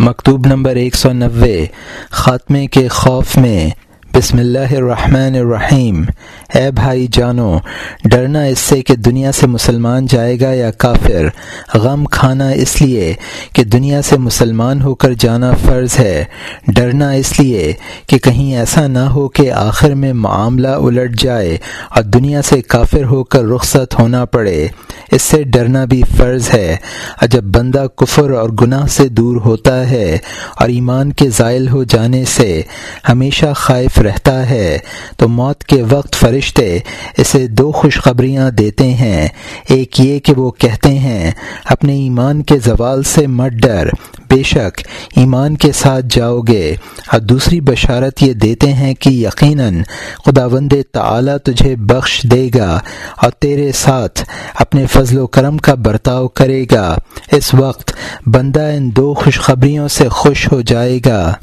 مکتوب نمبر ایک سو نوے خاتمے کے خوف میں بسم اللہ الرحمن الرحیم۔ اے بھائی جانو، ڈرنا اس سے کہ دنیا سے مسلمان جائے گا یا کافر؟ غم کھانا اس لیے کہ دنیا سے مسلمان ہو کر جانا فرض ہے۔ ڈرنا اس لیے کہ کہیں ایسا نہ ہو کہ آخر میں معاملہ الٹ جائے اور دنیا سے کافر ہو کر رخصت ہونا پڑے۔ اس سے ڈرنا بھی فرض ہے۔ اور جب بندہ کفر اور گناہ سے دور ہوتا ہے اور ایمان کے زائل ہو جانے سے ہمیشہ خائف رہتا ہے۔ تو موت کے وقت فرشتے اسے دو خوشخبریاں دیتے ہیں۔ ایک یہ کہ وہ کہتے ہیں، اپنے ایمان کے زوال سے مت ڈر، بے شک ایمان کے ساتھ جاؤ گے۔ اور دوسری بشارت یہ دیتے ہیں کہ یقیناً خدا وند تعلیٰ تجھے بخش دے گا اور تیرے ساتھ اپنے فضل و کرم کا برتاؤ کرے گا۔ اس وقت بندہ ان دو خوشخبریوں سے خوش ہو جائے گا۔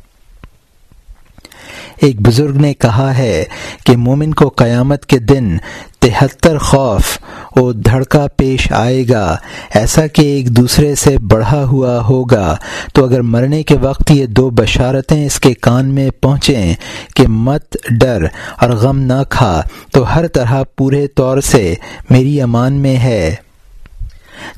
ایک بزرگ نے کہا ہے کہ مومن کو قیامت کے دن تہتر خوف و دھڑکا پیش آئے گا۔ ایسا کہ ایک دوسرے سے بڑھا ہوا ہوگا۔ تو اگر مرنے کے وقت یہ دو بشارتیں اس کے کان میں پہنچیں کہ مت ڈر اور غم نہ کھا، تو ہر طرح پورے طور سے میری امان میں ہے۔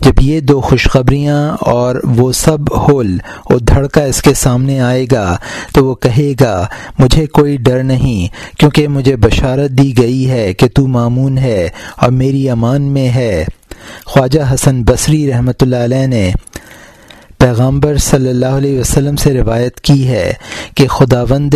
جب یہ دو خوشخبریاں اور وہ سب ہول اور دھڑکا اس کے سامنے آئے گا تو وہ کہے گا، مجھے کوئی ڈر نہیں، کیونکہ مجھے بشارت دی گئی ہے کہ تو معمون ہے اور میری امان میں ہے۔ خواجہ حسن بصری رحمۃ اللہ علیہ نے پیغامبر صلی اللہ علیہ وسلم سے روایت کی ہے کہ خدا وند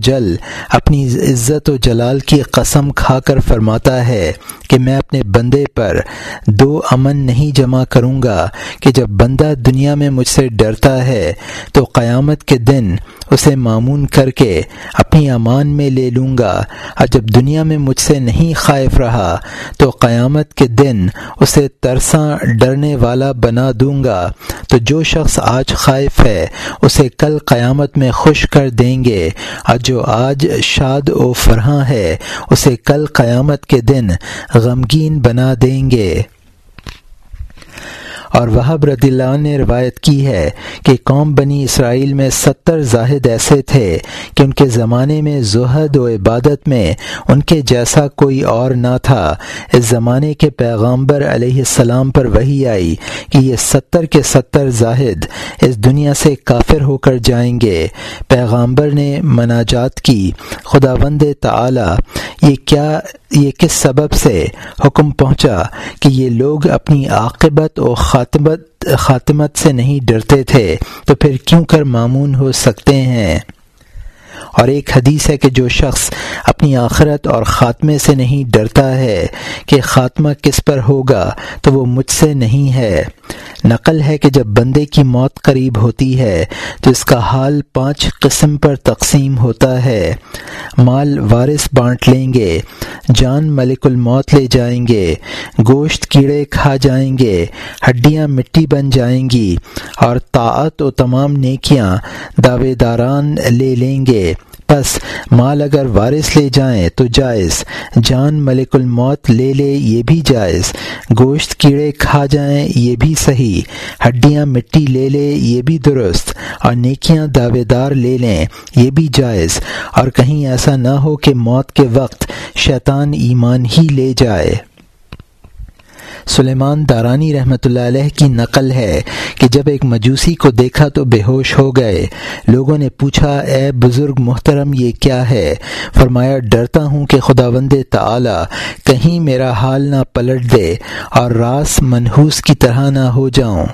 جل اپنی عزت و جلال کی قسم کھا کر فرماتا ہے کہ میں اپنے بندے پر دو امن نہیں جمع کروں گا کہ جب بندہ دنیا میں مجھ سے ڈرتا ہے تو قیامت کے دن اسے معمون کر کے اپنی امان میں لے لوں گا۔ اور جب دنیا میں مجھ سے نہیں خائف رہا تو قیامت کے دن اسے ترساں ڈرنے والا بنا دوں گا۔ تو جو شخص آج خائف ہے، اسے کل قیامت میں خوش کر دیں گے۔ اور جو آج شاد و فرحاں ہے، اسے کل قیامت کے دن غمگین بنا دیں گے۔ اور وہ رضی اللہ نے روایت کی ہے کہ قوم بنی اسرائیل میں ستر زاہد ایسے تھے کہ ان کے زمانے میں زہد و عبادت میں ان کے جیسا کوئی اور نہ تھا۔ اس زمانے کے پیغامبر علیہ السلام پر وہی آئی کہ یہ ستر کے ستر زاہد اس دنیا سے کافر ہو کر جائیں گے۔ پیغامبر نے مناجات کی۔ خدا وند تعالی، یہ کیا، یہ کس سبب سے حکم پہنچا کہ یہ لوگ اپنی عاقبت و خاتمت خاتمت سے نہیں ڈرتے تھے، تو پھر کیوں کر معمون ہو سکتے ہیں؟ اور ایک حدیث ہے کہ جو شخص اپنی آخرت اور خاتمے سے نہیں ڈرتا ہے کہ خاتمہ کس پر ہوگا، تو وہ مجھ سے نہیں ہے۔ نقل ہے کہ جب بندے کی موت قریب ہوتی ہے تو اس کا حال پانچ قسم پر تقسیم ہوتا ہے۔ مال وارث بانٹ لیں گے، جان ملک الموت لے جائیں گے، گوشت کیڑے کھا جائیں گے، ہڈیاں مٹی بن جائیں گی اور طاعت و تمام نیکیاں دعوے داران لے لیں گے۔ بس مال اگر وارث لے جائیں تو جائز، جان ملک الموت لے لے یہ بھی جائز، گوشت کیڑے کھا جائیں یہ بھی صحیح، ہڈیاں مٹی لے لے یہ بھی درست، اور نیکیاں دعوے دار لے لیں یہ بھی جائز، اور کہیں ایسا نہ ہو کہ موت کے وقت شیطان ایمان ہی لے جائے۔ سلیمان دارانی رحمۃ اللہ علیہ کی نقل ہے کہ جب ایک مجوسی کو دیکھا تو بے ہوش ہو گئے۔ لوگوں نے پوچھا، اے بزرگ محترم، یہ کیا ہے؟ فرمایا، ڈرتا ہوں کہ خدا وند کہیں میرا حال نہ پلٹ دے اور راس منحوس کی طرح نہ ہو جاؤں۔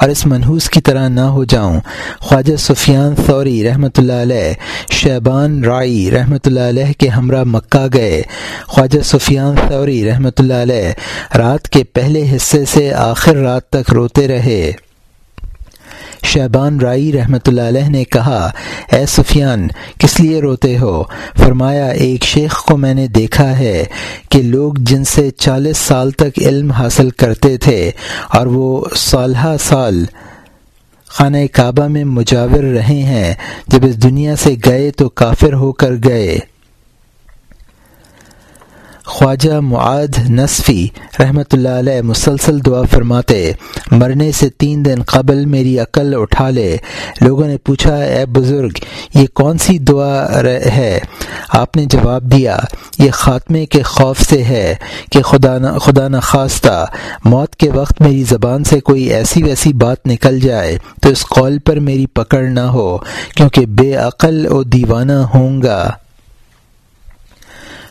اور اس منحوس کی طرح نہ ہو جاؤں۔ خواجہ سفیان ثوری رحمۃ اللہ علیہ، شیبان رائی رحمۃ اللہ علیہ کے ہمراہ مکہ گئے۔ خواجہ سفیان ثوری رحمۃ اللہ علیہ، رات کے پہلے حصے سے آخر رات تک روتے رہے۔ شہبان رائی رحمۃ اللہ علیہ نے کہا، اے سفیان، کس لیے روتے ہو؟ فرمایا، ایک شیخ کو میں نے دیکھا ہے کہ لوگ جن سے چالیس سال تک علم حاصل کرتے تھے اور وہ سالہ سال خانہ کعبہ میں مجاور رہے ہیں، جب اس دنیا سے گئے تو کافر ہو کر گئے۔ خواجہ معاد نصفی رحمۃ اللہ علیہ مسلسل دعا فرماتے، مرنے سے تین دن قبل میری عقل اٹھا لے۔ لوگوں نے پوچھا، اے بزرگ، یہ کون سی دعا ہے؟ آپ نے جواب دیا، یہ خاتمے کے خوف سے ہے کہ خدا نہ خدا نخواستہ موت کے وقت میری زبان سے کوئی ایسی ویسی بات نکل جائے تو اس قول پر میری پکڑ نہ ہو، کیونکہ بے عقل و دیوانہ ہوں گا۔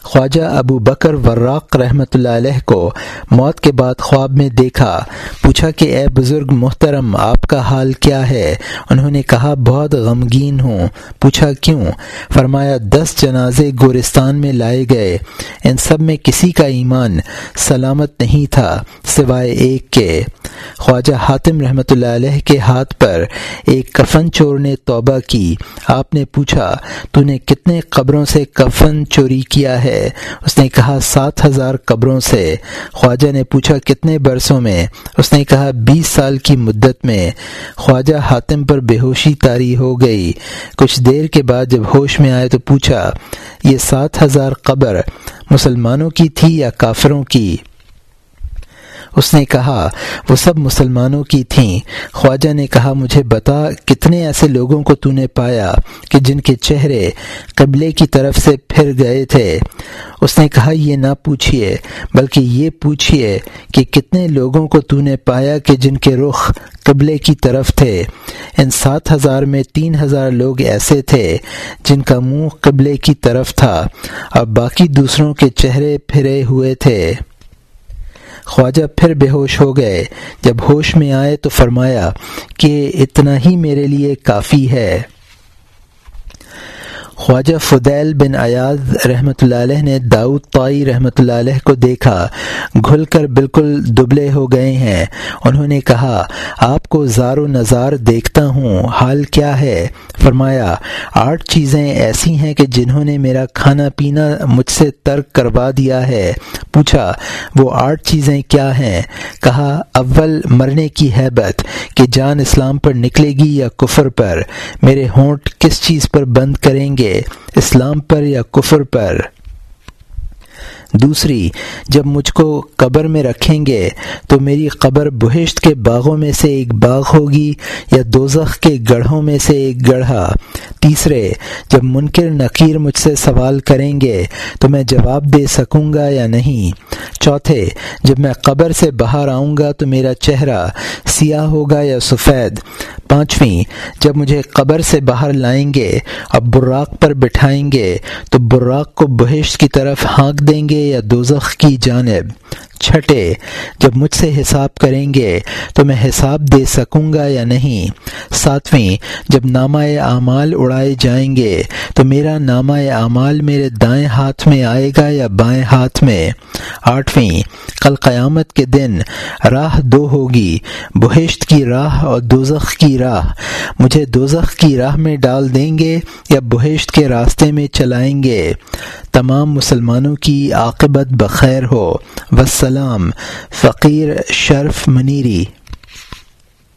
خواجہ ابو بکر وراق رحمۃ اللہ علیہ کو موت کے بعد خواب میں دیکھا، پوچھا کہ اے بزرگ محترم، آپ کا حال کیا ہے؟ انہوں نے کہا، بہت غمگین ہوں۔ پوچھا، کیوں؟ فرمایا، دس جنازے گورستان میں لائے گئے۔ ان سب میں کسی کا ایمان سلامت نہیں تھا، سوائے ایک کے۔ خواجہ حاتم رحمۃ اللہ علیہ کے ہاتھ پر ایک کفن چور نے توبہ کی۔ آپ نے پوچھا، تو نے کتنے قبروں سے کفن چوری کیا ہے؟ اس نے کہا، سات ہزار قبروں سے۔ خواجہ نے پوچھا، کتنے برسوں میں؟ اس نے کہا، بیس سال کی مدت میں۔ خواجہ حاتم پر بے ہوشی تاری ہو گئی۔ کچھ دیر کے بعد جب ہوش میں آئے تو پوچھا، یہ سات ہزار قبر مسلمانوں کی تھی یا کافروں کی؟ اس نے کہا، وہ سب مسلمانوں کی تھیں۔ خواجہ نے کہا، مجھے بتا کتنے ایسے لوگوں کو تو نے پایا کہ جن کے چہرے قبلے کی طرف سے پھر گئے تھے۔ اس نے کہا، یہ نہ پوچھئے، بلکہ یہ پوچھئے کہ کتنے لوگوں کو تو نے پایا کہ جن کے رخ قبلے کی طرف تھے۔ ان سات ہزار میں تین ہزار لوگ ایسے تھے جن کا منہ قبلے کی طرف تھا۔ اور باقی دوسروں کے چہرے پھرے ہوئے تھے۔ خواجہ پھر بے ہوش ہو گئے۔ جب ہوش میں آئے تو فرمایا کہ اتنا ہی میرے لیے کافی ہے۔ خواجہ فدیل بن ایاز رحمۃ اللہ علیہ نے داؤد طائی رحمۃ اللہ علیہ کو دیکھا، گھل کر بالکل دبلے ہو گئے ہیں۔ انہوں نے کہا، آپ کو زار و نظار دیکھتا ہوں، حال کیا ہے؟ فرمایا، آٹھ چیزیں ایسی ہیں کہ جنہوں نے میرا کھانا پینا مجھ سے ترک کروا دیا ہے۔ پوچھا، وہ آٹھ چیزیں کیا ہیں؟ کہا، اول مرنے کی حیبت کہ جان اسلام پر نکلے گی یا کفر پر؟ میرے ہونٹ کس چیز پر بند کریں گے؟ اسلام پر یا کفر پر۔ دوسری، جب مجھ کو قبر میں رکھیں گے تو میری قبر بہشت کے باغوں میں سے ایک باغ ہوگی یا دوزخ کے گڑھوں میں سے ایک گڑھا۔ تیسرے، جب منکر نقیر مجھ سے سوال کریں گے تو میں جواب دے سکوں گا یا نہیں۔ چوتھے، جب میں قبر سے باہر آؤں گا تو میرا چہرہ سیاہ ہوگا یا سفید؟ پانچویں، جب مجھے قبر سے باہر لائیں گے اور براق پر بٹھائیں گے، تو براق کو بہشت کی طرف ہانک دیں گے یا دوزخ کی جانب؟ چھٹے، جب مجھ سے حساب کریں گے، تو میں حساب دے سکوں گا یا نہیں؟ ساتویں، جب نامہ اعمال اڑائے جائیں گے، تو میرا نامہ اعمال میرے دائیں ہاتھ میں آئے گا یا بائیں ہاتھ میں؟ آٹھویں، کل قیامت کے دن راہ دو ہوگی بہشت کی راہ اور دوزخ کی راہ۔ مجھے دوزخ کی راہ میں ڈال دیں گے یا بہشت کے راستے میں چلائیں گے؟ تمام مسلمانوں کی عاقبت بخیر ہو۔ وسلام فقیر شرف منیری۔